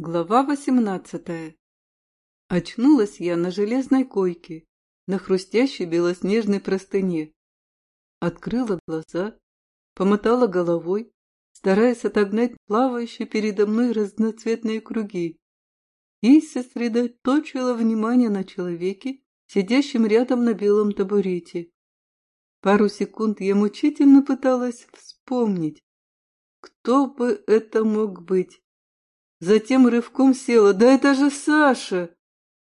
Глава восемнадцатая. Очнулась я на железной койке, на хрустящей белоснежной простыне. Открыла глаза, помотала головой, стараясь отогнать плавающие передо мной разноцветные круги, и сосредоточила внимание на человеке, сидящем рядом на белом табурете. Пару секунд я мучительно пыталась вспомнить, кто бы это мог быть. Затем рывком села. «Да это же Саша!»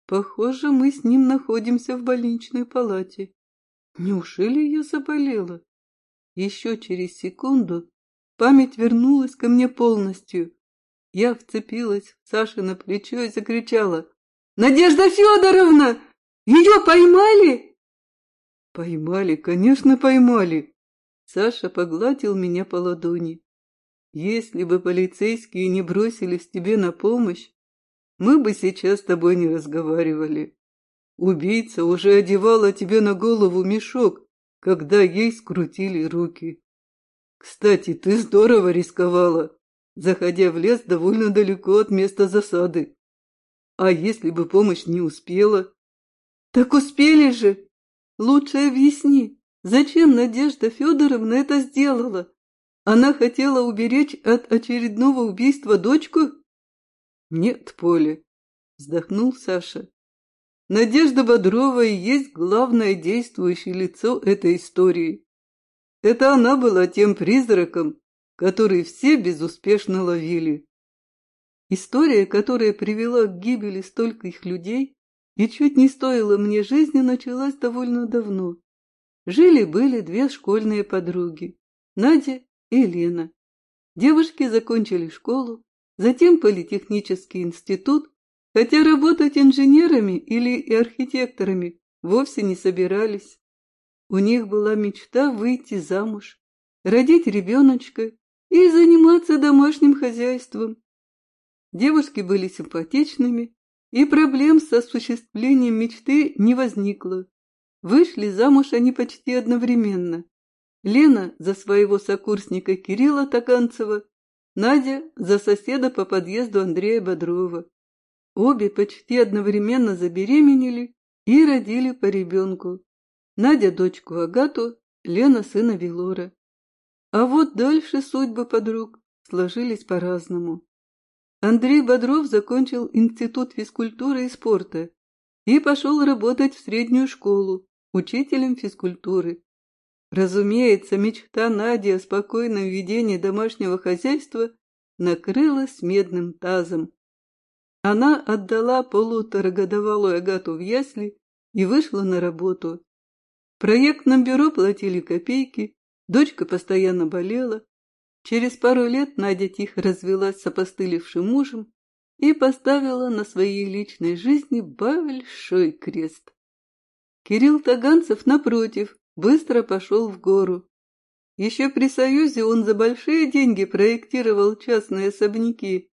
Похоже, мы с ним находимся в больничной палате. Неужели я заболела? Еще через секунду память вернулась ко мне полностью. Я вцепилась в Саше на плечо и закричала. «Надежда Федоровна! Ее поймали?» «Поймали, конечно, поймали!» Саша погладил меня по ладони. Если бы полицейские не бросились тебе на помощь, мы бы сейчас с тобой не разговаривали. Убийца уже одевала тебе на голову мешок, когда ей скрутили руки. Кстати, ты здорово рисковала, заходя в лес довольно далеко от места засады. А если бы помощь не успела? Так успели же! Лучше объясни, зачем Надежда Федоровна это сделала? Она хотела уберечь от очередного убийства дочку? Нет, Поле, вздохнул Саша. Надежда Бодрова и есть главное действующее лицо этой истории. Это она была тем призраком, который все безуспешно ловили. История, которая привела к гибели стольких людей и чуть не стоила мне жизни, началась довольно давно. Жили-были две школьные подруги, Надя и Лена. Девушки закончили школу, затем политехнический институт, хотя работать инженерами или архитекторами вовсе не собирались. У них была мечта выйти замуж, родить ребеночка и заниматься домашним хозяйством. Девушки были симпатичными, и проблем с осуществлением мечты не возникло. Вышли замуж они почти одновременно. Лена за своего сокурсника Кирилла Таганцева, Надя за соседа по подъезду Андрея Бодрова. Обе почти одновременно забеременели и родили по ребенку. Надя дочку Агату, Лена сына Велора. А вот дальше судьбы подруг сложились по-разному. Андрей Бодров закончил Институт физкультуры и спорта и пошел работать в среднюю школу учителем физкультуры. Разумеется, мечта Нади о спокойном ведении домашнего хозяйства накрылась медным тазом. Она отдала полуторагодовалую Агату в ясли и вышла на работу. В проектном бюро платили копейки, дочка постоянно болела. Через пару лет Надя тихо развелась с опостылевшим мужем и поставила на своей личной жизни большой крест. Кирилл Таганцев, напротив, быстро пошел в гору. Еще при Союзе он за большие деньги проектировал частные особняки,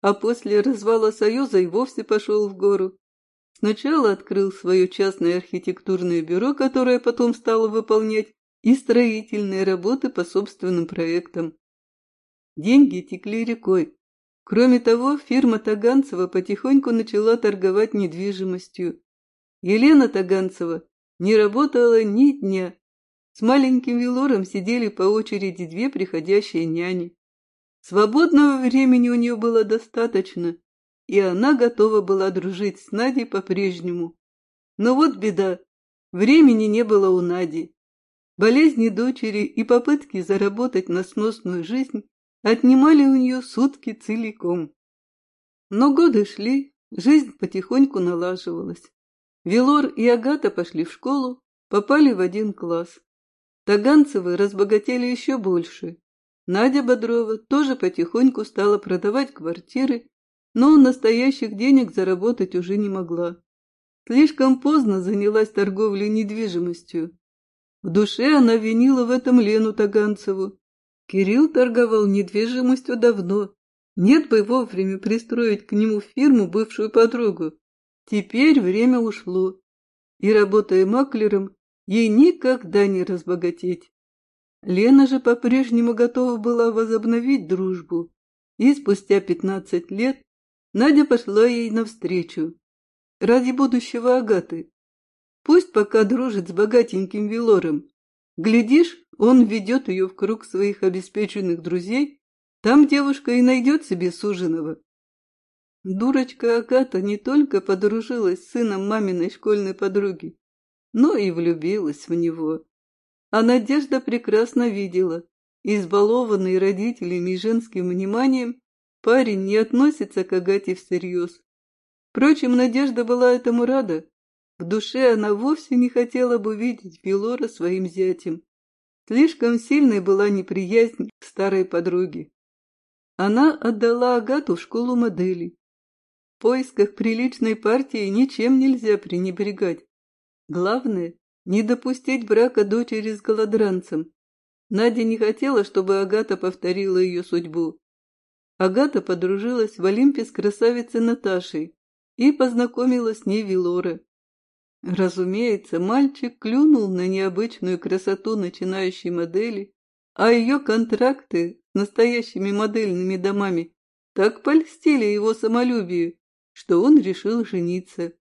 а после развала Союза и вовсе пошел в гору. Сначала открыл свое частное архитектурное бюро, которое потом стало выполнять и строительные работы по собственным проектам. Деньги текли рекой. Кроме того, фирма Таганцева потихоньку начала торговать недвижимостью. Елена Таганцева не работала ни дня. С маленьким Велором сидели по очереди две приходящие няни. Свободного времени у нее было достаточно, и она готова была дружить с Надей по-прежнему. Но вот беда, времени не было у Нади. Болезни дочери и попытки заработать на сносную жизнь отнимали у нее сутки целиком. Но годы шли, жизнь потихоньку налаживалась. Велор и Агата пошли в школу, попали в один класс. Таганцевы разбогатели еще больше. Надя Бодрова тоже потихоньку стала продавать квартиры, но настоящих денег заработать уже не могла. Слишком поздно занялась торговлей недвижимостью. В душе она винила в этом Лену Таганцеву. Кирилл торговал недвижимостью давно. Нет бы вовремя пристроить к нему фирму бывшую подругу. Теперь время ушло, и, работая маклером, ей никогда не разбогатеть. Лена же по-прежнему готова была возобновить дружбу, и спустя пятнадцать лет Надя пошла ей навстречу. Ради будущего Агаты. Пусть пока дружит с богатеньким Велором. Глядишь, он ведет ее в круг своих обеспеченных друзей, там девушка и найдет себе суженого. Дурочка Агата не только подружилась с сыном маминой школьной подруги, но и влюбилась в него. А Надежда прекрасно видела, избалованный родителями и женским вниманием, парень не относится к Агате всерьез. Впрочем, Надежда была этому рада. В душе она вовсе не хотела бы видеть Велора своим зятем. Слишком сильной была неприязнь к старой подруге. Она отдала Агату в школу моделей. Поисках приличной партии ничем нельзя пренебрегать. Главное – не допустить брака дочери с голодранцем. Надя не хотела, чтобы Агата повторила ее судьбу. Агата подружилась в Олимпе с красавицей Наташей и познакомила с ней Вилора. Разумеется, мальчик клюнул на необычную красоту начинающей модели, а ее контракты с настоящими модельными домами так польстили его самолюбию, что он решил жениться.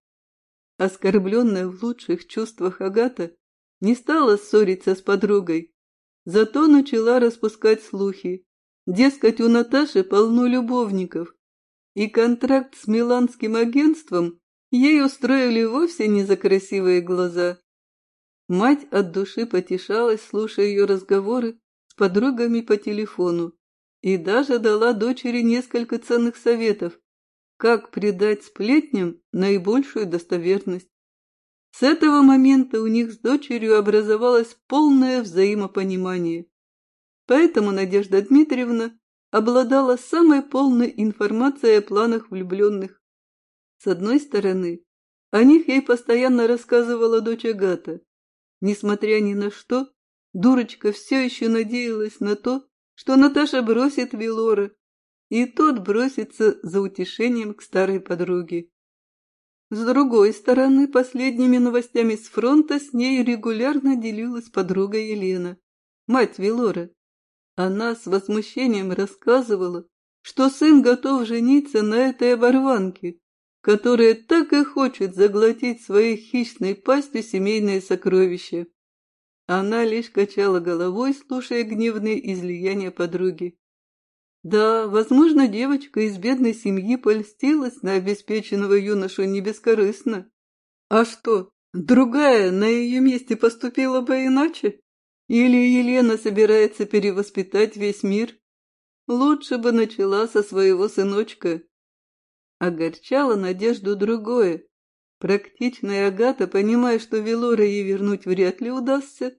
Оскорбленная в лучших чувствах Агата не стала ссориться с подругой, зато начала распускать слухи. Дескать, у Наташи полно любовников, и контракт с миланским агентством ей устроили вовсе не за красивые глаза. Мать от души потешалась, слушая ее разговоры с подругами по телефону, и даже дала дочери несколько ценных советов, как придать сплетням наибольшую достоверность. С этого момента у них с дочерью образовалось полное взаимопонимание. Поэтому Надежда Дмитриевна обладала самой полной информацией о планах влюбленных. С одной стороны, о них ей постоянно рассказывала дочь Агата. Несмотря ни на что, дурочка все еще надеялась на то, что Наташа бросит Велора, и тот бросится за утешением к старой подруге. С другой стороны, последними новостями с фронта с ней регулярно делилась подруга Елена, мать Велора. Она с возмущением рассказывала, что сын готов жениться на этой оборванке, которая так и хочет заглотить своей хищной пастью семейные сокровища. Она лишь качала головой, слушая гневные излияния подруги. Да, возможно, девочка из бедной семьи польстилась на обеспеченного юношу не бескорыстно. А что, другая на ее месте поступила бы иначе? Или Елена собирается перевоспитать весь мир? Лучше бы начала со своего сыночка. Огорчала надежду другое. Практичная Агата, понимая, что Велора ей вернуть вряд ли удастся,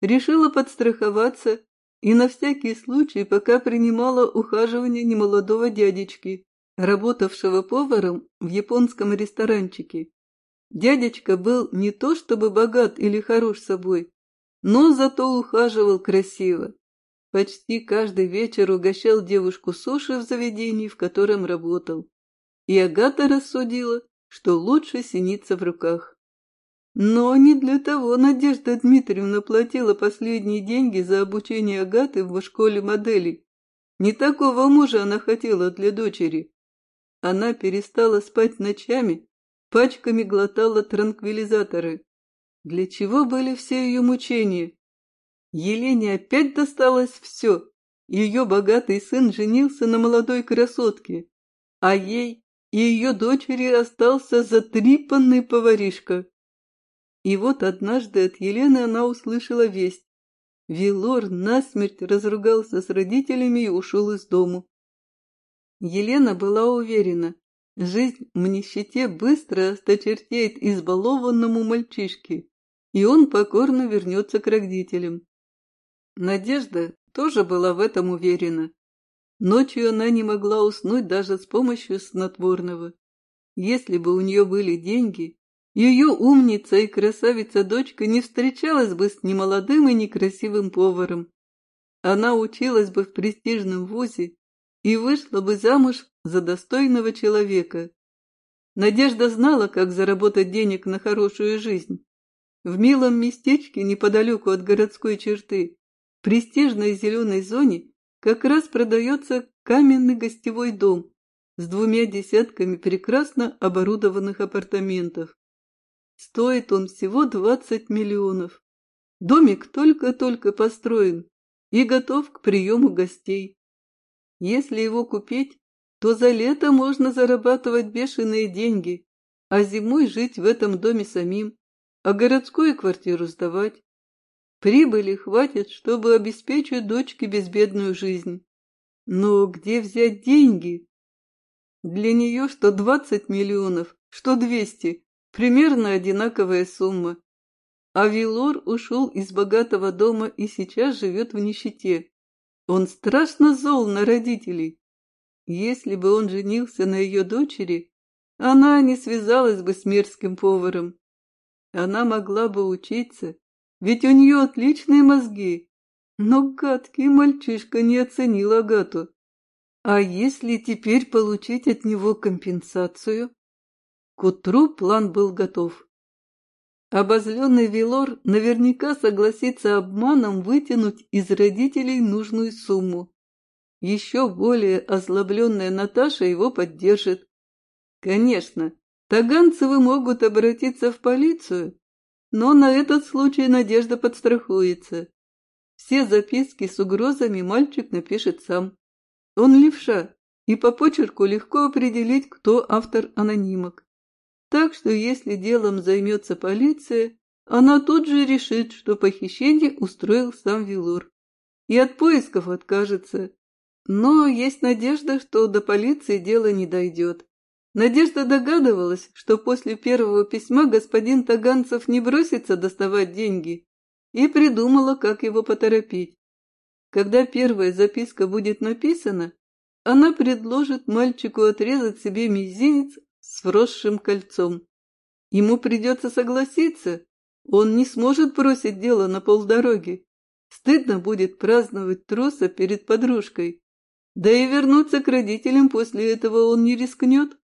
решила подстраховаться и на всякий случай пока принимала ухаживание немолодого дядечки, работавшего поваром в японском ресторанчике. Дядечка был не то чтобы богат или хорош собой, но зато ухаживал красиво. Почти каждый вечер угощал девушку суши в заведении, в котором работал. И Агата рассудила, что лучше синица в руках. Но не для того Надежда Дмитриевна платила последние деньги за обучение Агаты в школе моделей. Не такого мужа она хотела для дочери. Она перестала спать ночами, пачками глотала транквилизаторы. Для чего были все ее мучения? Елене опять досталось все. Ее богатый сын женился на молодой красотке, а ей и ее дочери остался затрипанный поваришка. И вот однажды от Елены она услышала весть. Вилор насмерть разругался с родителями и ушел из дому. Елена была уверена, жизнь в нищете быстро осточертеет избалованному мальчишке, и он покорно вернется к родителям. Надежда тоже была в этом уверена. Ночью она не могла уснуть даже с помощью снотворного. Если бы у нее были деньги, ее умница и красавица-дочка не встречалась бы с немолодым и некрасивым поваром. Она училась бы в престижном вузе и вышла бы замуж за достойного человека. Надежда знала, как заработать денег на хорошую жизнь. В милом местечке неподалеку от городской черты, в престижной зеленой зоне, как раз продается каменный гостевой дом, с двумя десятками прекрасно оборудованных апартаментов. Стоит он всего 20 миллионов. Домик только-только построен и готов к приему гостей. Если его купить, то за лето можно зарабатывать бешеные деньги, а зимой жить в этом доме самим, а городскую квартиру сдавать. Прибыли хватит, чтобы обеспечить дочке безбедную жизнь. Но где взять деньги? Для нее что 20 миллионов, что 200, примерно одинаковая сумма. А Вилор ушел из богатого дома и сейчас живет в нищете. Он страшно зол на родителей. Если бы он женился на ее дочери, она не связалась бы с мерзким поваром. Она могла бы учиться, ведь у нее отличные мозги. Но гадкий мальчишка не оценил Агату. А если теперь получить от него компенсацию? К утру план был готов. Обозленный Вилор наверняка согласится обманом вытянуть из родителей нужную сумму. Еще более озлобленная Наташа его поддержит. Конечно, Таганцевы могут обратиться в полицию, но на этот случай Надежда подстрахуется. Все записки с угрозами мальчик напишет сам. Он левша, и по почерку легко определить, кто автор анонимок. Так что если делом займется полиция, она тут же решит, что похищение устроил сам Вилур. И от поисков откажется. Но есть надежда, что до полиции дело не дойдет. Надежда догадывалась, что после первого письма господин Таганцев не бросится доставать деньги, и придумала, как его поторопить. Когда первая записка будет написана, она предложит мальчику отрезать себе мизинец с вросшим кольцом. Ему придется согласиться, он не сможет бросить дело на полдороги. Стыдно будет праздновать труса перед подружкой. Да и вернуться к родителям после этого он не рискнет.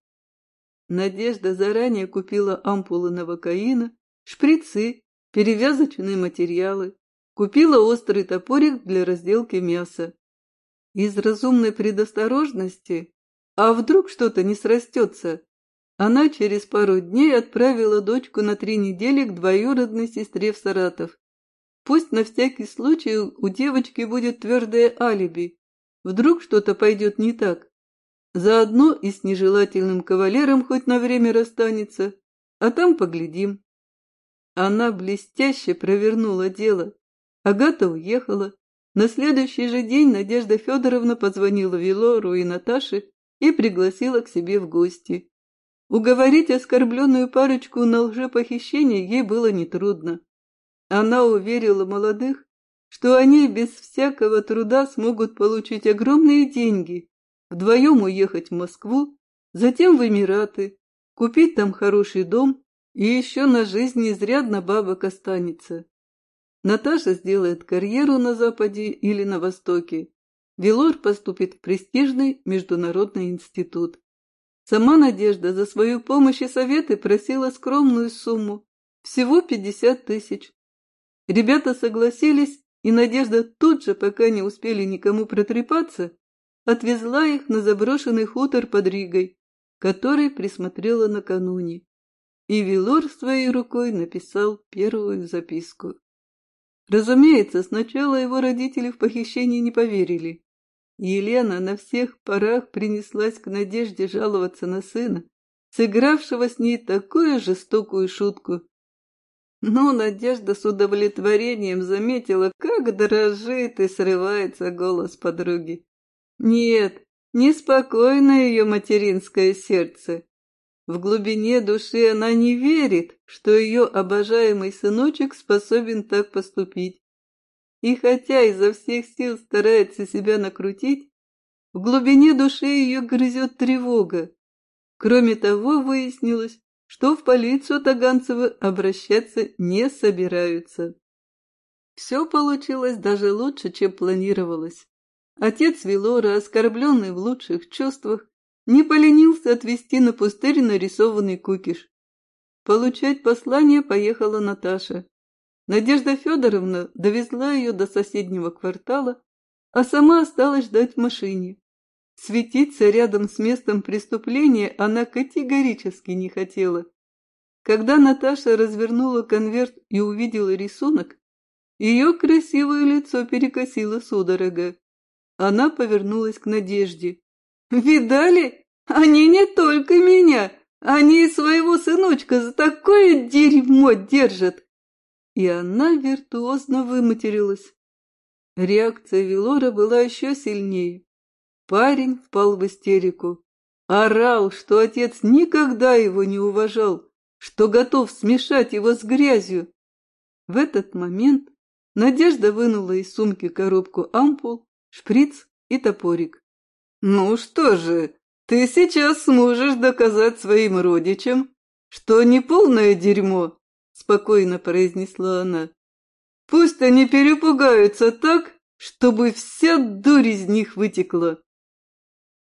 Надежда заранее купила ампулы новокаина, шприцы, перевязочные материалы, купила острый топорик для разделки мяса. Из разумной предосторожности, а вдруг что-то не срастется, она через пару дней отправила дочку на три недели к двоюродной сестре в Саратов. Пусть на всякий случай у девочки будет твердое алиби. Вдруг что-то пойдет не так. Заодно и с нежелательным кавалером хоть на время расстанется, а там поглядим. Она блестяще провернула дело. Агата уехала. На следующий же день Надежда Федоровна позвонила Вилору и Наташе и пригласила к себе в гости. Уговорить оскорбленную парочку на лжепохищение ей было нетрудно. Она уверила молодых, что они без всякого труда смогут получить огромные деньги вдвоем уехать в Москву, затем в Эмираты, купить там хороший дом и еще на жизнь изрядно бабок останется. Наташа сделает карьеру на Западе или на Востоке. Вилор поступит в престижный международный институт. Сама Надежда за свою помощь и советы просила скромную сумму, всего 50 тысяч. Ребята согласились, и Надежда тут же, пока не успели никому протрепаться, отвезла их на заброшенный хутор под Ригой, который присмотрела накануне. И Вилор своей рукой написал первую записку. Разумеется, сначала его родители в похищение не поверили. Елена на всех парах принеслась к Надежде жаловаться на сына, сыгравшего с ней такую жестокую шутку. Но Надежда с удовлетворением заметила, как дрожит и срывается голос подруги. Нет, неспокойно ее материнское сердце. В глубине души она не верит, что ее обожаемый сыночек способен так поступить. И хотя изо всех сил старается себя накрутить, в глубине души ее грызет тревога. Кроме того, выяснилось, что в полицию Таганцевы обращаться не собираются. Все получилось даже лучше, чем планировалось. Отец Вилора, оскорбленный в лучших чувствах, не поленился отвезти на пустырь нарисованный кукиш. Получать послание поехала Наташа. Надежда Федоровна довезла ее до соседнего квартала, а сама осталась ждать в машине. Светиться рядом с местом преступления она категорически не хотела. Когда Наташа развернула конверт и увидела рисунок, ее красивое лицо перекосило судорога. Она повернулась к Надежде. «Видали? Они не только меня, они и своего сыночка за такое дерьмо держат!» И она виртуозно выматерилась. Реакция Велора была еще сильнее. Парень впал в истерику. Орал, что отец никогда его не уважал, что готов смешать его с грязью. В этот момент Надежда вынула из сумки коробку ампул, шприц и топорик. «Ну что же, ты сейчас сможешь доказать своим родичам, что не полное дерьмо», — спокойно произнесла она. «Пусть они перепугаются так, чтобы вся дурь из них вытекла».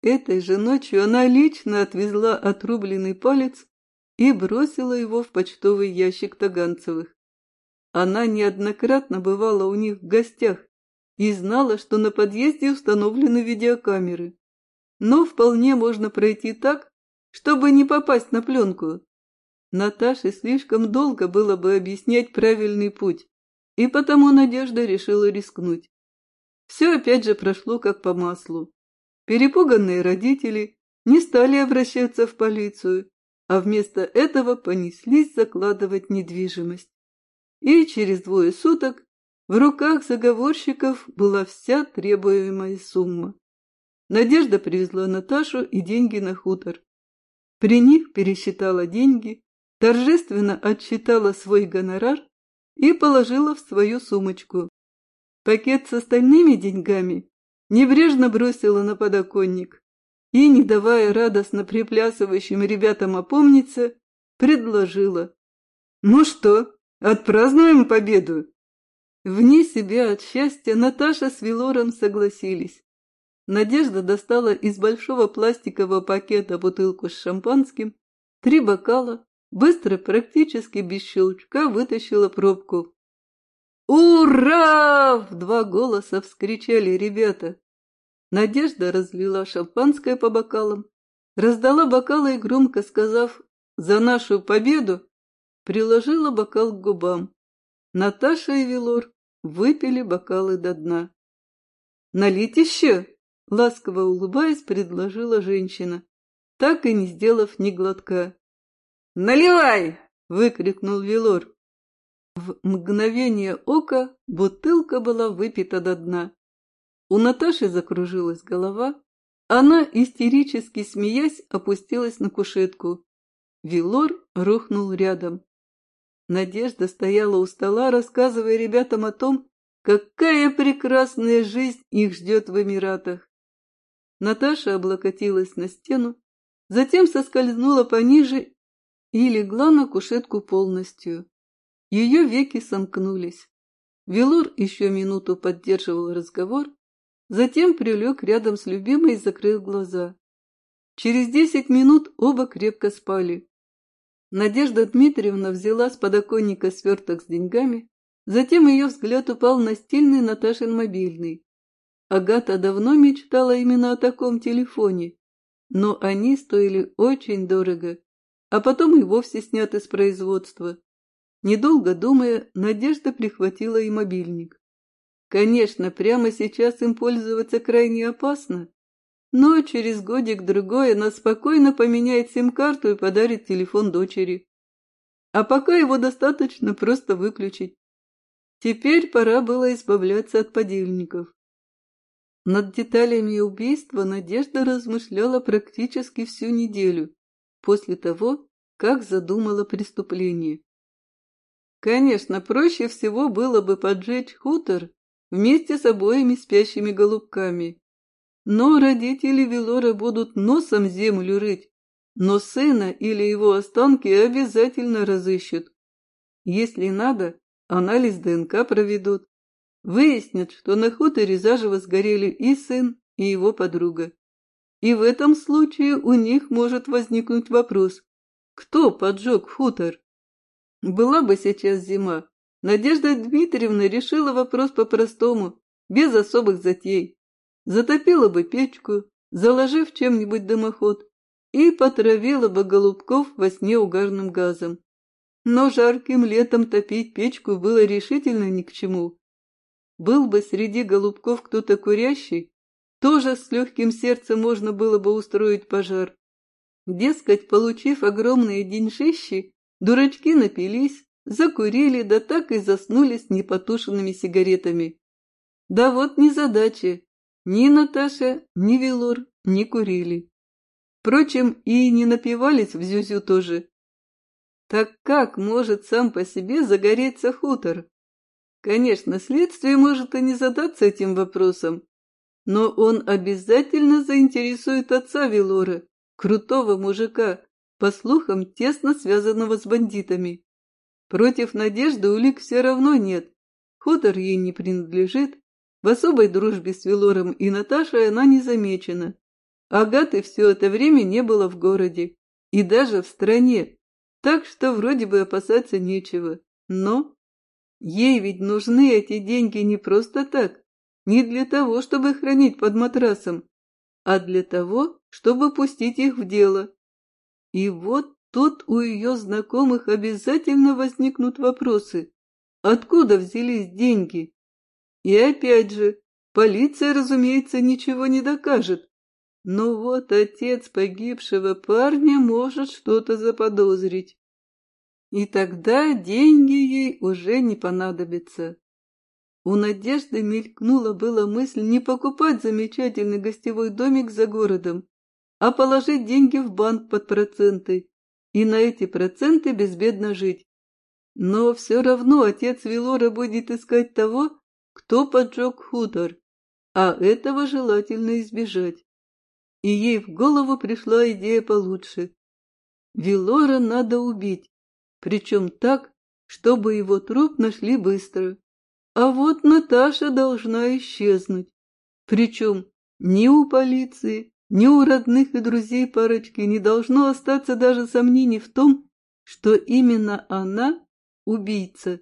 Этой же ночью она лично отвезла отрубленный палец и бросила его в почтовый ящик Таганцевых. Она неоднократно бывала у них в гостях и знала, что на подъезде установлены видеокамеры. Но вполне можно пройти так, чтобы не попасть на пленку. Наташе слишком долго было бы объяснять правильный путь, и потому Надежда решила рискнуть. Все опять же прошло как по маслу. Перепуганные родители не стали обращаться в полицию, а вместо этого понеслись закладывать недвижимость. И через двое суток в руках заговорщиков была вся требуемая сумма. Надежда привезла Наташу и деньги на хутор. При них пересчитала деньги, торжественно отсчитала свой гонорар и положила в свою сумочку. Пакет с остальными деньгами небрежно бросила на подоконник и, не давая радостно приплясывающим ребятам опомниться, предложила. «Ну что, отпразднуем победу?» Вне себя от счастья Наташа с Вилором согласились. Надежда достала из большого пластикового пакета бутылку с шампанским, три бокала, быстро, практически без щелчка, вытащила пробку. «Ура!» — в два голоса вскричали ребята. Надежда разлила шампанское по бокалам, раздала бокалы и громко сказав «За нашу победу!» приложила бокал к губам. Наташа и Велор выпили бокалы до дна. «Налить еще?» — ласково улыбаясь, предложила женщина, так и не сделав ни глотка. «Наливай!» — выкрикнул Велор. В мгновение ока бутылка была выпита до дна. У Наташи закружилась голова. Она, истерически смеясь, опустилась на кушетку. Вилор рухнул рядом. Надежда стояла у стола, рассказывая ребятам о том, какая прекрасная жизнь их ждет в Эмиратах. Наташа облокотилась на стену, затем соскользнула пониже и легла на кушетку полностью. Ее веки сомкнулись. Велур еще минуту поддерживал разговор, затем прилег рядом с любимой и закрыл глаза. Через десять минут оба крепко спали. Надежда Дмитриевна взяла с подоконника сверток с деньгами, затем ее взгляд упал на стильный Наташин мобильный. Агата давно мечтала именно о таком телефоне, но они стоили очень дорого, а потом и вовсе сняты с производства. Недолго думая, Надежда прихватила и мобильник. Конечно, прямо сейчас им пользоваться крайне опасно, но через годик-другой она спокойно поменяет сим-карту и подарит телефон дочери. А пока его достаточно просто выключить. Теперь пора было избавляться от подельников. Над деталями убийства Надежда размышляла практически всю неделю, после того, как задумала преступление. Конечно, проще всего было бы поджечь хутор вместе с обоими спящими голубками. Но родители Велора будут носом землю рыть, но сына или его останки обязательно разыщут. Если надо, анализ ДНК проведут. Выяснят, что на хуторе заживо сгорели и сын, и его подруга. И в этом случае у них может возникнуть вопрос, кто поджег хутор? Была бы сейчас зима, Надежда Дмитриевна решила вопрос по-простому, без особых затей. Затопила бы печку, заложив чем-нибудь дымоход, и потравила бы голубков во сне угарным газом. Но жарким летом топить печку было решительно ни к чему. Был бы среди голубков кто-то курящий, тоже с легким сердцем можно было бы устроить пожар. Дескать, получив огромные деньжищи, дурачки напились, закурили, да так и заснули с непотушенными сигаретами. Да вот незадача. Ни Наташа, ни Велор не курили. Впрочем, и не напивались в Зюзю тоже. Так как может сам по себе загореться хутор? Конечно, следствие может и не задаться этим вопросом, но он обязательно заинтересует отца Велора, крутого мужика, по слухам, тесно связанного с бандитами. Против Надежды улик все равно нет, хутор ей не принадлежит, в особой дружбе с Велором и Наташей она не замечена. Агаты все это время не было в городе и даже в стране, так что вроде бы опасаться нечего. Но ей ведь нужны эти деньги не просто так, не для того, чтобы хранить под матрасом, а для того, чтобы пустить их в дело. И вот тут у ее знакомых обязательно возникнут вопросы. Откуда взялись деньги? И опять же, полиция, разумеется, ничего не докажет. Но вот отец погибшего парня может что-то заподозрить. И тогда деньги ей уже не понадобятся. У Надежды мелькнула была мысль не покупать замечательный гостевой домик за городом, а положить деньги в банк под проценты и на эти проценты безбедно жить. Но все равно отец Велора будет искать того, кто поджег хутор, а этого желательно избежать. И ей в голову пришла идея получше. Велора надо убить, причем так, чтобы его труп нашли быстро. А вот Наташа должна исчезнуть. Причем ни у полиции, ни у родных и друзей парочки не должно остаться даже сомнений в том, что именно она убийца.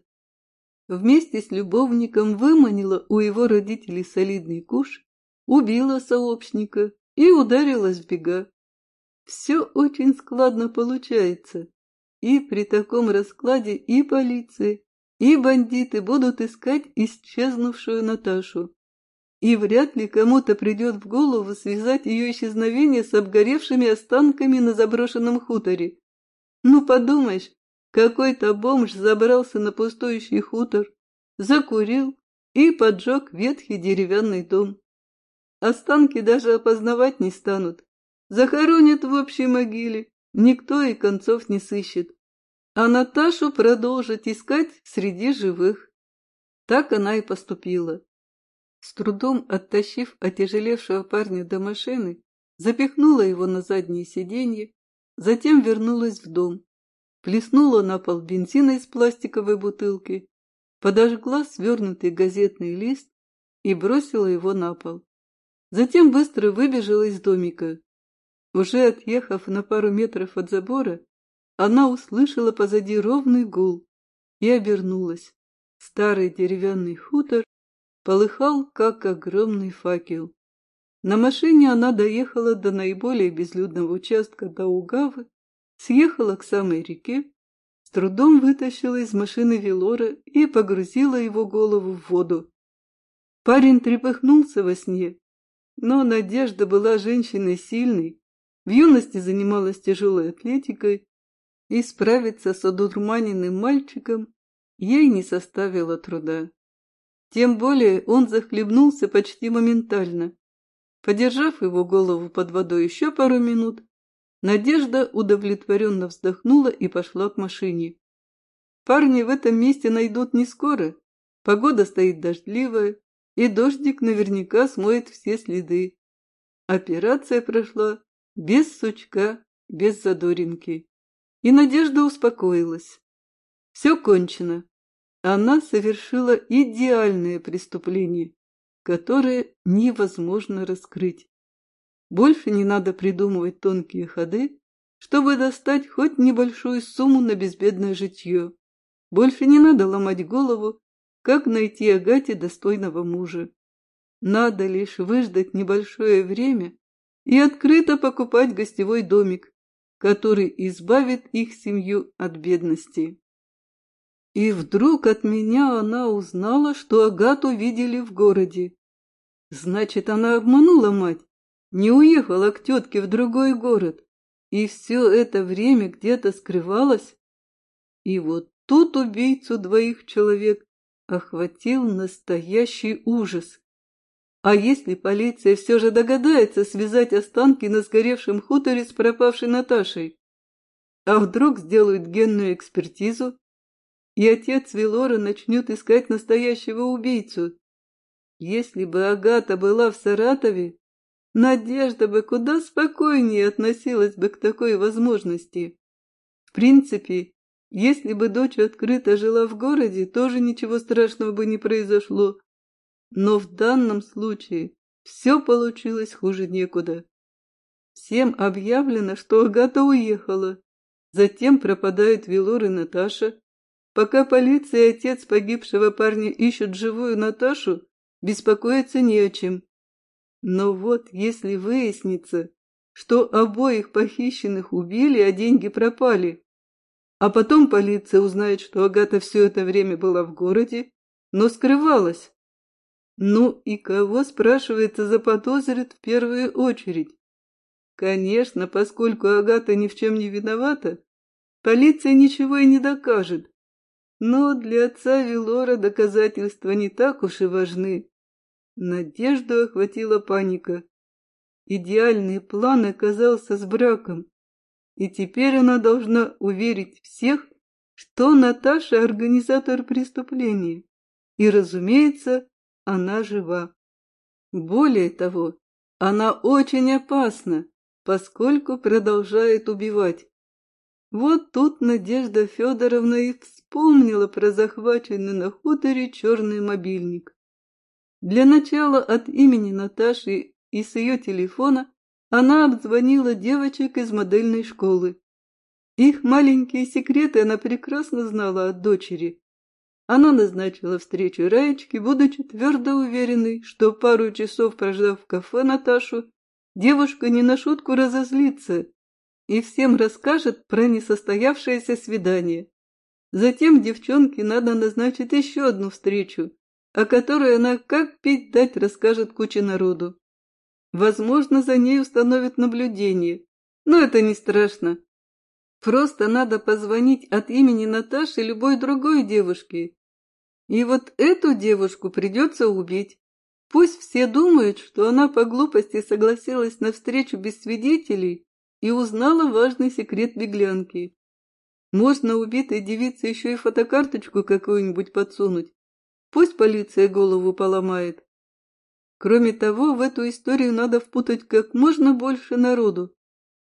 Вместе с любовником выманила у его родителей солидный куш, убила сообщника и ударилась в бега. Все очень складно получается, и при таком раскладе и полиция, и бандиты будут искать исчезнувшую Наташу. И вряд ли кому-то придет в голову связать ее исчезновение с обгоревшими останками на заброшенном хуторе. Ну, подумаешь, какой-то бомж забрался на пустующий хутор, закурил и поджег ветхий деревянный дом. Останки даже опознавать не станут. Захоронят в общей могиле, никто и концов не сыщет а Наташу продолжить искать среди живых. Так она и поступила. С трудом оттащив отяжелевшего парня до машины, запихнула его на заднее сиденье, затем вернулась в дом, плеснула на пол бензина из пластиковой бутылки, подожгла свернутый газетный лист и бросила его на пол. Затем быстро выбежала из домика. Уже отъехав на пару метров от забора, она услышала позади ровный гул и обернулась. Старый деревянный хутор полыхал, как огромный факел. На машине она доехала до наиболее безлюдного участка Даугавы, съехала к самой реке, с трудом вытащила из машины Велора и погрузила его голову в воду. Парень трепыхнулся во сне, но Надежда была женщиной сильной, в юности занималась тяжелой атлетикой и справиться с одурманенным мальчиком ей не составило труда. Тем более он захлебнулся почти моментально. Подержав его голову под водой еще пару минут, Надежда удовлетворенно вздохнула и пошла к машине. Парни в этом месте найдут не скоро. Погода стоит дождливая, и дождик наверняка смоет все следы. Операция прошла без сучка, без задоринки. И Надежда успокоилась. Все кончено. Она совершила идеальное преступление, которое невозможно раскрыть. Больше не надо придумывать тонкие ходы, чтобы достать хоть небольшую сумму на безбедное житье. Больше не надо ломать голову, как найти Агате достойного мужа. Надо лишь выждать небольшое время, и открыто покупать гостевой домик, который избавит их семью от бедности. И вдруг от меня она узнала, что Агату видели в городе. Значит, она обманула мать, не уехала к тетке в другой город, и все это время где-то скрывалась. И вот тут убийцу двоих человек охватил настоящий ужас. А если полиция все же догадается связать останки на сгоревшем хуторе с пропавшей Наташей? А вдруг сделают генную экспертизу, и отец Вилора начнет искать настоящего убийцу? Если бы Агата была в Саратове, Надежда бы куда спокойнее относилась бы к такой возможности. В принципе, если бы дочь открыто жила в городе, тоже ничего страшного бы не произошло. Но в данном случае все получилось хуже некуда. Всем объявлено, что Агата уехала. Затем пропадают Вилор и Наташа. Пока полиция и отец погибшего парня ищут живую Наташу, беспокоиться не о чем. Но вот если выяснится, что обоих похищенных убили, а деньги пропали, а потом полиция узнает, что Агата все это время была в городе, но скрывалась. Ну и кого, спрашивается, заподозрит в первую очередь? Конечно, поскольку Агата ни в чем не виновата, полиция ничего и не докажет. Но для отца Вилора доказательства не так уж и важны. Надежду охватила паника. Идеальный план оказался с браком. И теперь она должна уверить всех, что Наташа – организатор преступления. И, разумеется, она жива. Более того, она очень опасна, поскольку продолжает убивать. Вот тут Надежда Федоровна и вспомнила про захваченный на хуторе черный мобильник. Для начала от имени Наташи и с ее телефона она обзвонила девочек из модельной школы. Их маленькие секреты она прекрасно знала от дочери. Она назначила встречу Раечке, будучи твердо уверенной, что пару часов прождав в кафе Наташу, девушка не на шутку разозлится и всем расскажет про несостоявшееся свидание. Затем девчонке надо назначить еще одну встречу, о которой она как пить дать расскажет куче народу. Возможно, за ней установят наблюдение, но это не страшно. Просто надо позвонить от имени Наташи любой другой девушке. И вот эту девушку придется убить. Пусть все думают, что она по глупости согласилась на встречу без свидетелей и узнала важный секрет беглянки. Можно убитой девице еще и фотокарточку какую-нибудь подсунуть. Пусть полиция голову поломает. Кроме того, в эту историю надо впутать как можно больше народу.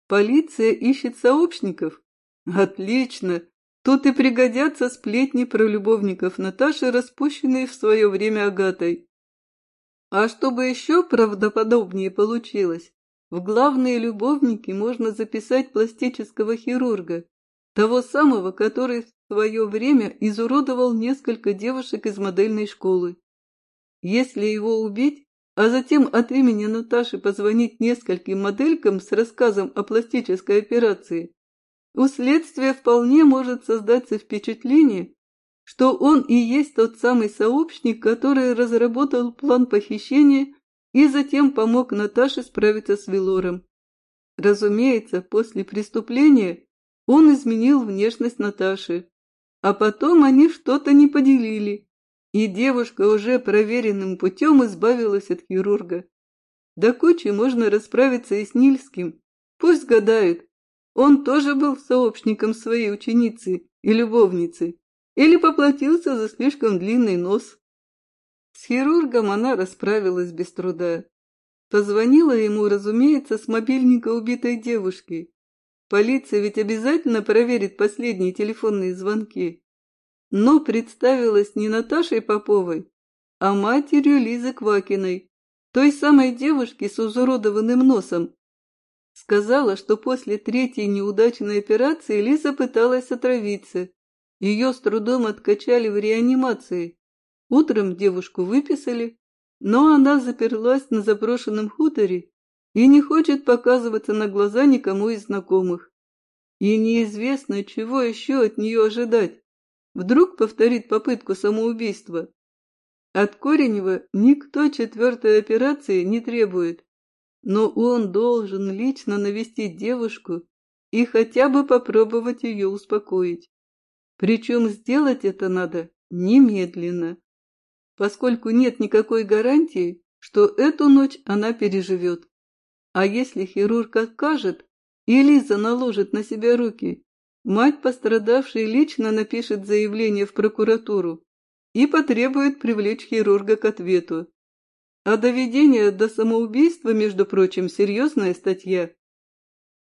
Полиция ищет сообщников. Отлично! Тут и пригодятся сплетни про любовников Наташи, распущенные в свое время Агатой. А чтобы еще правдоподобнее получилось, в главные любовники можно записать пластического хирурга, того самого, который в свое время изуродовал несколько девушек из модельной школы. Если его убить, а затем от имени Наташи позвонить нескольким моделькам с рассказом о пластической операции, у следствия вполне может создаться впечатление, что он и есть тот самый сообщник, который разработал план похищения и затем помог Наташе справиться с Велором. Разумеется, после преступления он изменил внешность Наташи, а потом они что-то не поделили, и девушка уже проверенным путем избавилась от хирурга. До кучи можно расправиться и с Нильским. Пусть гадают, он тоже был сообщником своей ученицы и любовницы или поплатился за слишком длинный нос. С хирургом она расправилась без труда. Позвонила ему, разумеется, с мобильника убитой девушки. Полиция ведь обязательно проверит последние телефонные звонки но представилась не Наташей Поповой, а матерью Лизы Квакиной, той самой девушки с изуродованным носом. Сказала, что после третьей неудачной операции Лиза пыталась отравиться. Ее с трудом откачали в реанимации. Утром девушку выписали, но она заперлась на заброшенном хуторе и не хочет показываться на глаза никому из знакомых. И неизвестно, чего еще от нее ожидать. Вдруг повторит попытку самоубийства. От Коренева никто четвертой операции не требует, но он должен лично навестить девушку и хотя бы попробовать ее успокоить. Причем сделать это надо немедленно, поскольку нет никакой гарантии, что эту ночь она переживет. А если хирург откажет, и Лиза наложит на себя руки, мать пострадавшей лично напишет заявление в прокуратуру и потребует привлечь хирурга к ответу. А доведение до самоубийства, между прочим, серьезная статья.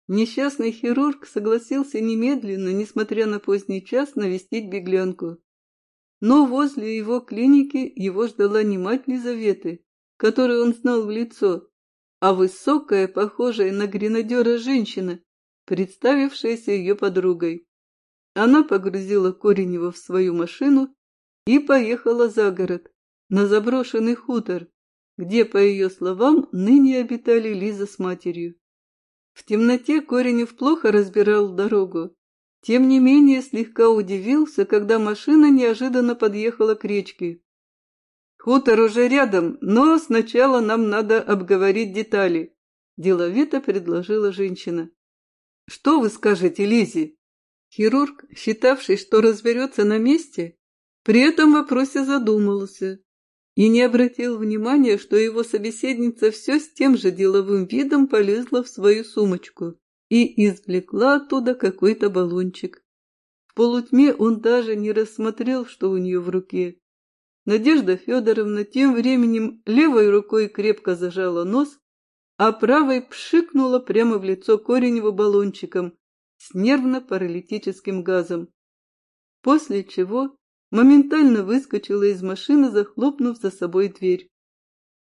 Несчастный хирург согласился немедленно, несмотря на поздний час, навестить беглянку. Но возле его клиники его ждала не мать Лизаветы, которую он знал в лицо, а высокая, похожая на гренадера женщина, представившаяся ее подругой. Она погрузила Коренева в свою машину и поехала за город, на заброшенный хутор, где, по ее словам, ныне обитали Лиза с матерью. В темноте Коренев плохо разбирал дорогу, тем не менее слегка удивился, когда машина неожиданно подъехала к речке. Хутор уже рядом, но сначала нам надо обговорить детали, деловито предложила женщина. Что вы скажете, Лизе? Хирург, считавший, что разберется на месте, при этом вопросе задумался и не обратил внимания, что его собеседница все с тем же деловым видом полезла в свою сумочку и извлекла оттуда какой-то баллончик. В полутьме он даже не рассмотрел, что у нее в руке. Надежда Федоровна тем временем левой рукой крепко зажала нос, а правой пшикнула прямо в лицо Коренева баллончиком с нервно-паралитическим газом. После чего моментально выскочила из машины, захлопнув за собой дверь.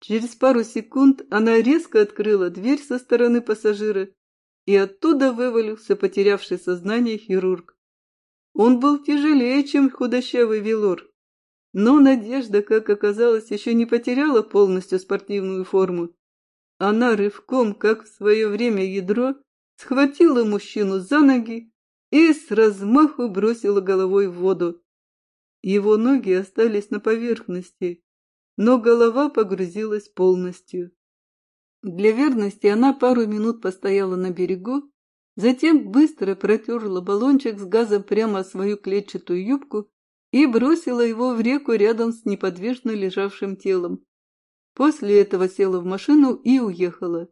Через пару секунд она резко открыла дверь со стороны пассажира, и оттуда вывалился потерявший сознание хирург. Он был тяжелее, чем худощавый Велор. Но Надежда, как оказалось, еще не потеряла полностью спортивную форму. Она рывком, как в свое время ядро, схватила мужчину за ноги и с размаху бросила головой в воду. Его ноги остались на поверхности, но голова погрузилась полностью. Для верности она пару минут постояла на берегу, затем быстро протерла баллончик с газом прямо о свою клетчатую юбку и бросила его в реку рядом с неподвижно лежавшим телом. После этого села в машину и уехала.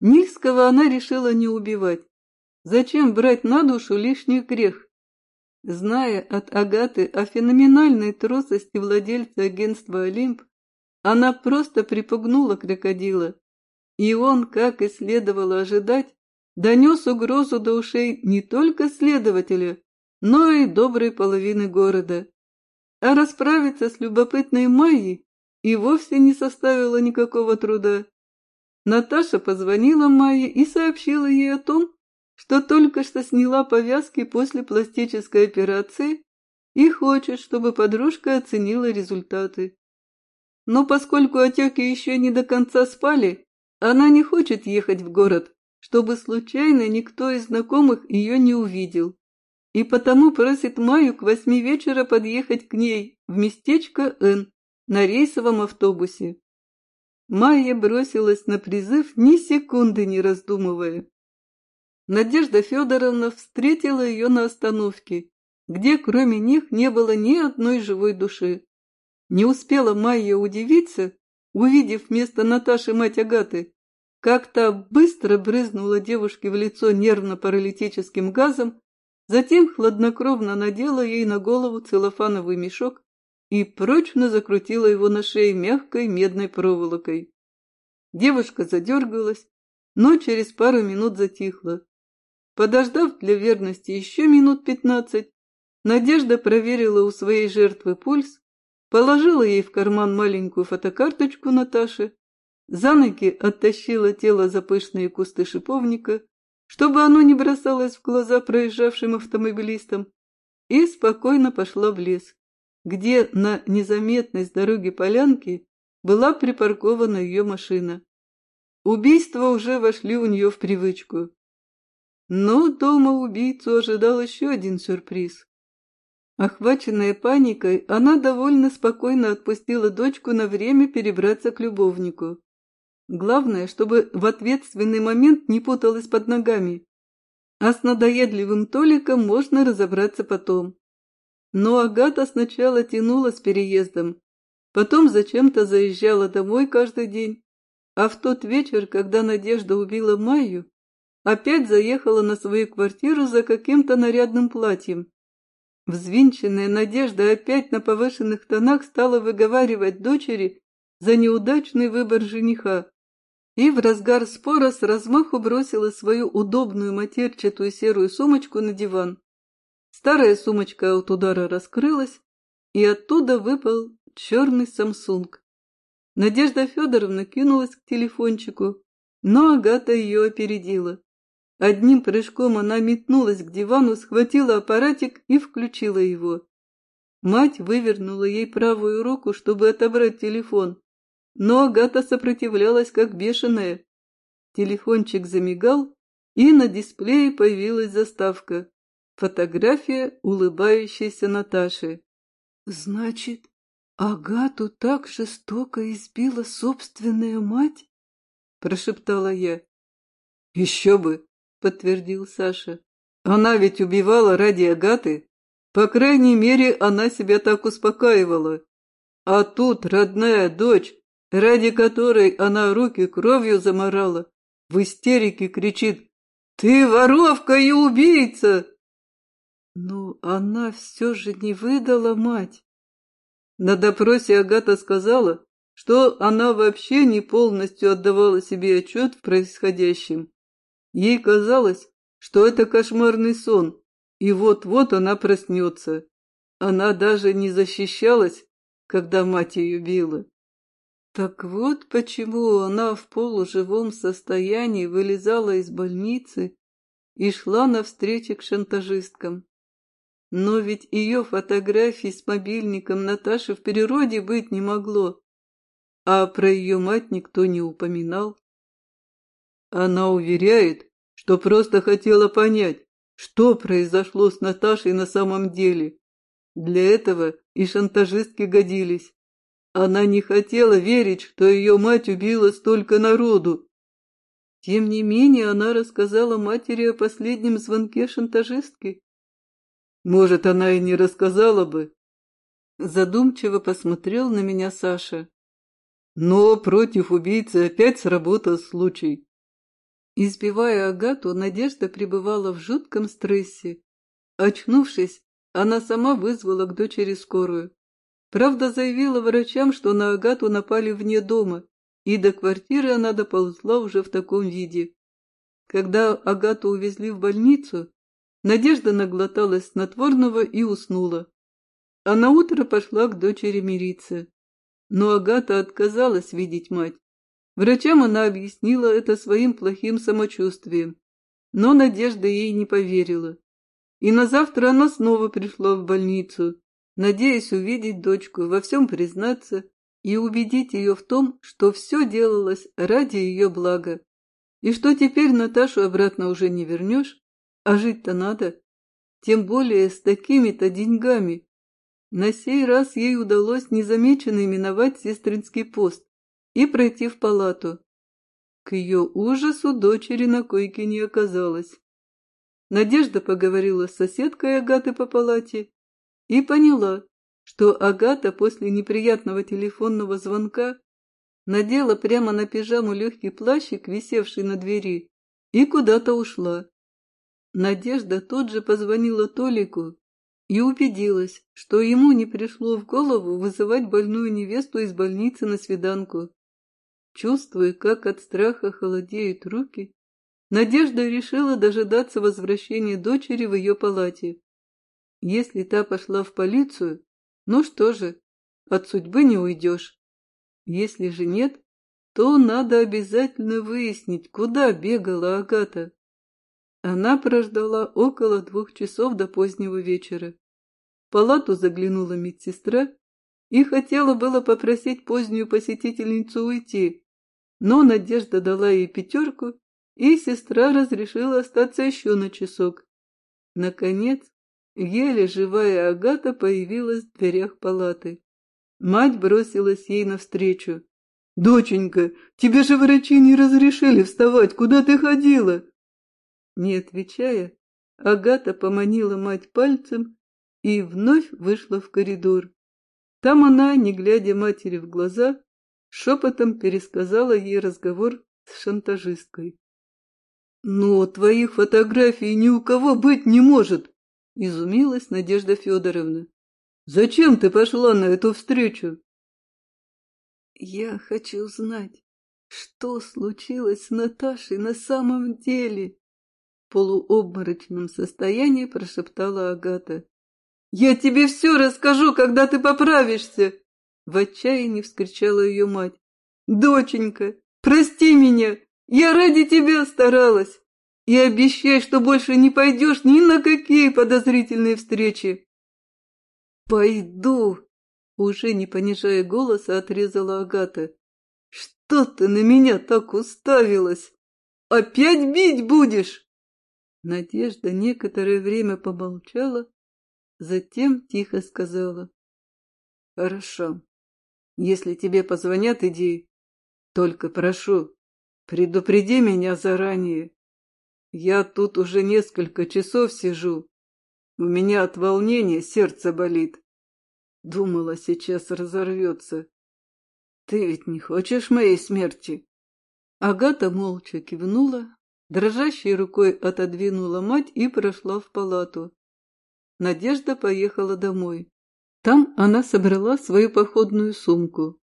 Нильского она решила не убивать. Зачем брать на душу лишний грех? Зная от Агаты о феноменальной трусости владельца агентства «Олимп», она просто припугнула крокодила. И он, как и следовало ожидать, донес угрозу до ушей не только следователя, но и доброй половины города. А расправиться с любопытной Майей и вовсе не составило никакого труда. Наташа позвонила Майе и сообщила ей о том, что только что сняла повязки после пластической операции и хочет, чтобы подружка оценила результаты. Но поскольку отеки еще не до конца спали, она не хочет ехать в город, чтобы случайно никто из знакомых ее не увидел и потому просит Маю к восьми вечера подъехать к ней в местечко Н на рейсовом автобусе. Майя бросилась на призыв, ни секунды не раздумывая. Надежда Федоровна встретила ее на остановке, где кроме них не было ни одной живой души. Не успела Майя удивиться, увидев вместо Наташи мать Агаты, как то быстро брызнула девушке в лицо нервно-паралитическим газом Затем хладнокровно надела ей на голову целлофановый мешок и прочно закрутила его на шее мягкой медной проволокой. Девушка задергалась, но через пару минут затихла. Подождав для верности еще минут пятнадцать, Надежда проверила у своей жертвы пульс, положила ей в карман маленькую фотокарточку Наташи, за ноги оттащила тело за пышные кусты шиповника чтобы оно не бросалось в глаза проезжавшим автомобилистам, и спокойно пошла в лес, где на незаметной с дороги полянке была припаркована ее машина. Убийства уже вошли у нее в привычку. Но дома убийцу ожидал еще один сюрприз. Охваченная паникой, она довольно спокойно отпустила дочку на время перебраться к любовнику. Главное, чтобы в ответственный момент не путалась под ногами. А с надоедливым Толиком можно разобраться потом. Но Агата сначала тянула с переездом, потом зачем-то заезжала домой каждый день, а в тот вечер, когда Надежда убила Майю, опять заехала на свою квартиру за каким-то нарядным платьем. Взвинченная Надежда опять на повышенных тонах стала выговаривать дочери за неудачный выбор жениха и в разгар спора с размаху бросила свою удобную матерчатую серую сумочку на диван. Старая сумочка от удара раскрылась, и оттуда выпал черный Самсунг. Надежда Федоровна кинулась к телефончику, но Агата ее опередила. Одним прыжком она метнулась к дивану, схватила аппаратик и включила его. Мать вывернула ей правую руку, чтобы отобрать телефон, но Агата сопротивлялась, как бешеная. Телефончик замигал, и на дисплее появилась заставка. Фотография улыбающейся Наташи. «Значит, Агату так жестоко избила собственная мать?» – прошептала я. «Еще бы!» – подтвердил Саша. «Она ведь убивала ради Агаты. По крайней мере, она себя так успокаивала. А тут родная дочь ради которой она руки кровью заморала, в истерике кричит «Ты воровка и убийца!» Но она все же не выдала мать. На допросе Агата сказала, что она вообще не полностью отдавала себе отчет в происходящем. Ей казалось, что это кошмарный сон, и вот-вот она проснется. Она даже не защищалась, когда мать ее била. Так вот почему она в полуживом состоянии вылезала из больницы и шла навстречу к шантажисткам. Но ведь ее фотографий с мобильником Наташи в природе быть не могло, а про ее мать никто не упоминал. Она уверяет, что просто хотела понять, что произошло с Наташей на самом деле. Для этого и шантажистки годились. Она не хотела верить, что ее мать убила столько народу. Тем не менее, она рассказала матери о последнем звонке шантажистки. Может, она и не рассказала бы. Задумчиво посмотрел на меня Саша. Но против убийцы опять сработал случай. Избивая Агату, Надежда пребывала в жутком стрессе. Очнувшись, она сама вызвала к дочери скорую. Правда, заявила врачам, что на Агату напали вне дома, и до квартиры она доползла уже в таком виде. Когда Агату увезли в больницу, Надежда наглоталась снотворного и уснула. А на утро пошла к дочери мириться. Но Агата отказалась видеть мать. Врачам она объяснила это своим плохим самочувствием, но Надежда ей не поверила. И на завтра она снова пришла в больницу, надеясь увидеть дочку, во всем признаться и убедить ее в том, что все делалось ради ее блага, и что теперь Наташу обратно уже не вернешь, а жить-то надо, тем более с такими-то деньгами. На сей раз ей удалось незамеченно миновать сестринский пост и пройти в палату. К ее ужасу дочери на койке не оказалось. Надежда поговорила с соседкой Агаты по палате и поняла, что Агата после неприятного телефонного звонка надела прямо на пижаму легкий плащик, висевший на двери, и куда-то ушла. Надежда тут же позвонила Толику и убедилась, что ему не пришло в голову вызывать больную невесту из больницы на свиданку. Чувствуя, как от страха холодеют руки, Надежда решила дожидаться возвращения дочери в ее палате. Если та пошла в полицию, ну что же, от судьбы не уйдешь. Если же нет, то надо обязательно выяснить, куда бегала Агата. Она прождала около двух часов до позднего вечера. В палату заглянула медсестра и хотела было попросить позднюю посетительницу уйти, но Надежда дала ей пятерку, и сестра разрешила остаться еще на часок. Наконец, еле живая Агата появилась в дверях палаты. Мать бросилась ей навстречу. «Доченька, тебе же врачи не разрешили вставать, куда ты ходила?» Не отвечая, Агата поманила мать пальцем и вновь вышла в коридор. Там она, не глядя матери в глаза, шепотом пересказала ей разговор с шантажисткой. «Но твоих фотографий ни у кого быть не может!» — изумилась Надежда Федоровна. «Зачем ты пошла на эту встречу?» «Я хочу знать, что случилось с Наташей на самом деле!» В полуобморочном состоянии прошептала Агата. «Я тебе все расскажу, когда ты поправишься!» В отчаянии вскричала ее мать. «Доченька, прости меня! Я ради тебя старалась! И обещай, что больше не пойдешь ни на какие подозрительные встречи!» «Пойду!» Уже не понижая голоса, отрезала Агата. «Что ты на меня так уставилась? Опять бить будешь?» Надежда некоторое время помолчала, затем тихо сказала. «Хорошо. Если тебе позвонят, иди. Только прошу, предупреди меня заранее. Я тут уже несколько часов сижу. У меня от волнения сердце болит. Думала, сейчас разорвется. Ты ведь не хочешь моей смерти?» Агата молча кивнула, дрожащей рукой отодвинула мать и прошла в палату. Надежда поехала домой. Там она собрала свою походную сумку.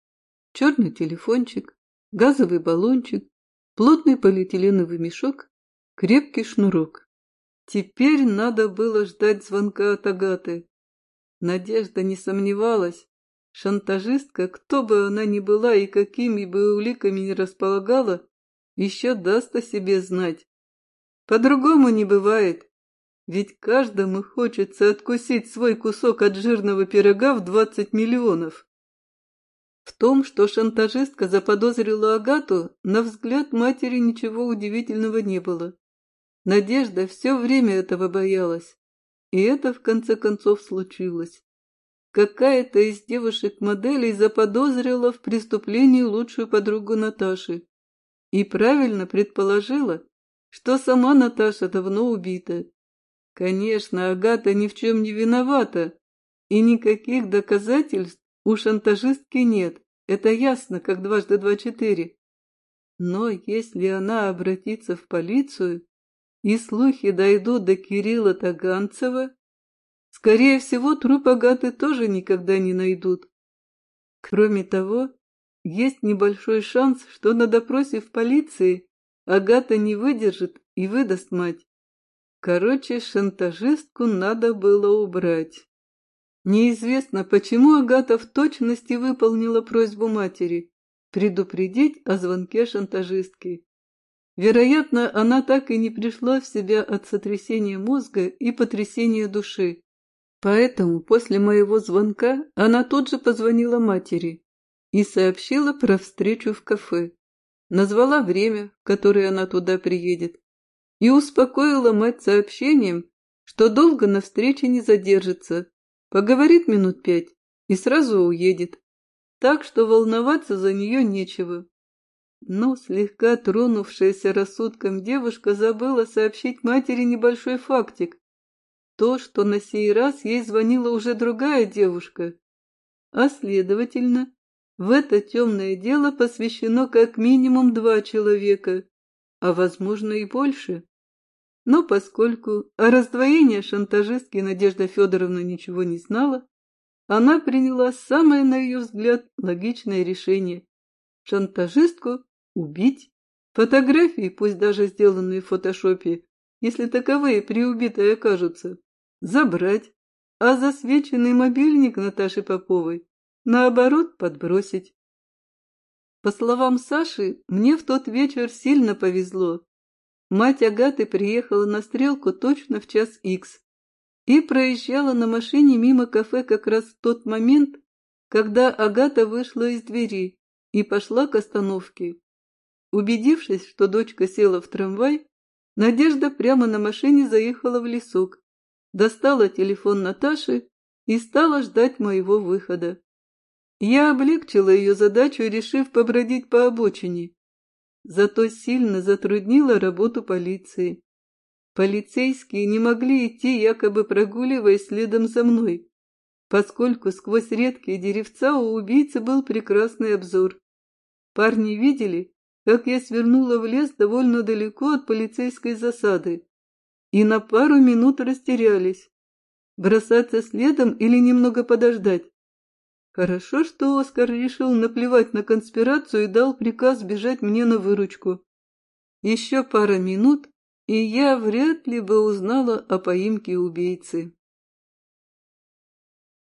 Черный телефончик, газовый баллончик, плотный полиэтиленовый мешок, крепкий шнурок. Теперь надо было ждать звонка от Агаты. Надежда не сомневалась. Шантажистка, кто бы она ни была и какими бы уликами ни располагала, еще даст о себе знать. По-другому не бывает, ведь каждому хочется откусить свой кусок от жирного пирога в двадцать миллионов. В том, что шантажистка заподозрила Агату, на взгляд матери ничего удивительного не было. Надежда все время этого боялась. И это, в конце концов, случилось. Какая-то из девушек-моделей заподозрила в преступлении лучшую подругу Наташи. И правильно предположила, что сама Наташа давно убита. Конечно, Агата ни в чем не виновата, и никаких доказательств у шантажистки нет, это ясно, как дважды два четыре. Но если она обратится в полицию, и слухи дойдут до Кирилла Таганцева, скорее всего, труп Агаты тоже никогда не найдут. Кроме того, есть небольшой шанс, что на допросе в полиции Агата не выдержит и выдаст мать. Короче, шантажистку надо было убрать. Неизвестно, почему Агата в точности выполнила просьбу матери предупредить о звонке шантажистки. Вероятно, она так и не пришла в себя от сотрясения мозга и потрясения души. Поэтому после моего звонка она тут же позвонила матери и сообщила про встречу в кафе. Назвала время, в которое она туда приедет, и успокоила мать сообщением, что долго на встрече не задержится, поговорит минут пять и сразу уедет, так что волноваться за нее нечего. Но слегка тронувшаяся рассудком девушка забыла сообщить матери небольшой фактик. То, что на сей раз ей звонила уже другая девушка. А следовательно, в это темное дело посвящено как минимум два человека, а возможно и больше. Но поскольку о раздвоении шантажистки Надежда Федоровна ничего не знала, она приняла самое, на ее взгляд, логичное решение – шантажистку Убить? Фотографии, пусть даже сделанные в фотошопе, если таковые при убитой окажутся, забрать, а засвеченный мобильник Наташи Поповой, наоборот, подбросить. По словам Саши, мне в тот вечер сильно повезло. Мать Агаты приехала на стрелку точно в час икс и проезжала на машине мимо кафе как раз в тот момент, когда Агата вышла из двери и пошла к остановке. Убедившись, что дочка села в трамвай, Надежда прямо на машине заехала в лесок, достала телефон Наташи и стала ждать моего выхода. Я облегчила ее задачу, решив побродить по обочине. Зато сильно затруднила работу полиции. Полицейские не могли идти, якобы прогуливаясь следом за мной, поскольку сквозь редкие деревца у убийцы был прекрасный обзор. Парни видели, как я свернула в лес довольно далеко от полицейской засады, и на пару минут растерялись, бросаться следом или немного подождать. Хорошо, что Оскар решил наплевать на конспирацию и дал приказ бежать мне на выручку. Еще пара минут, и я вряд ли бы узнала о поимке убийцы.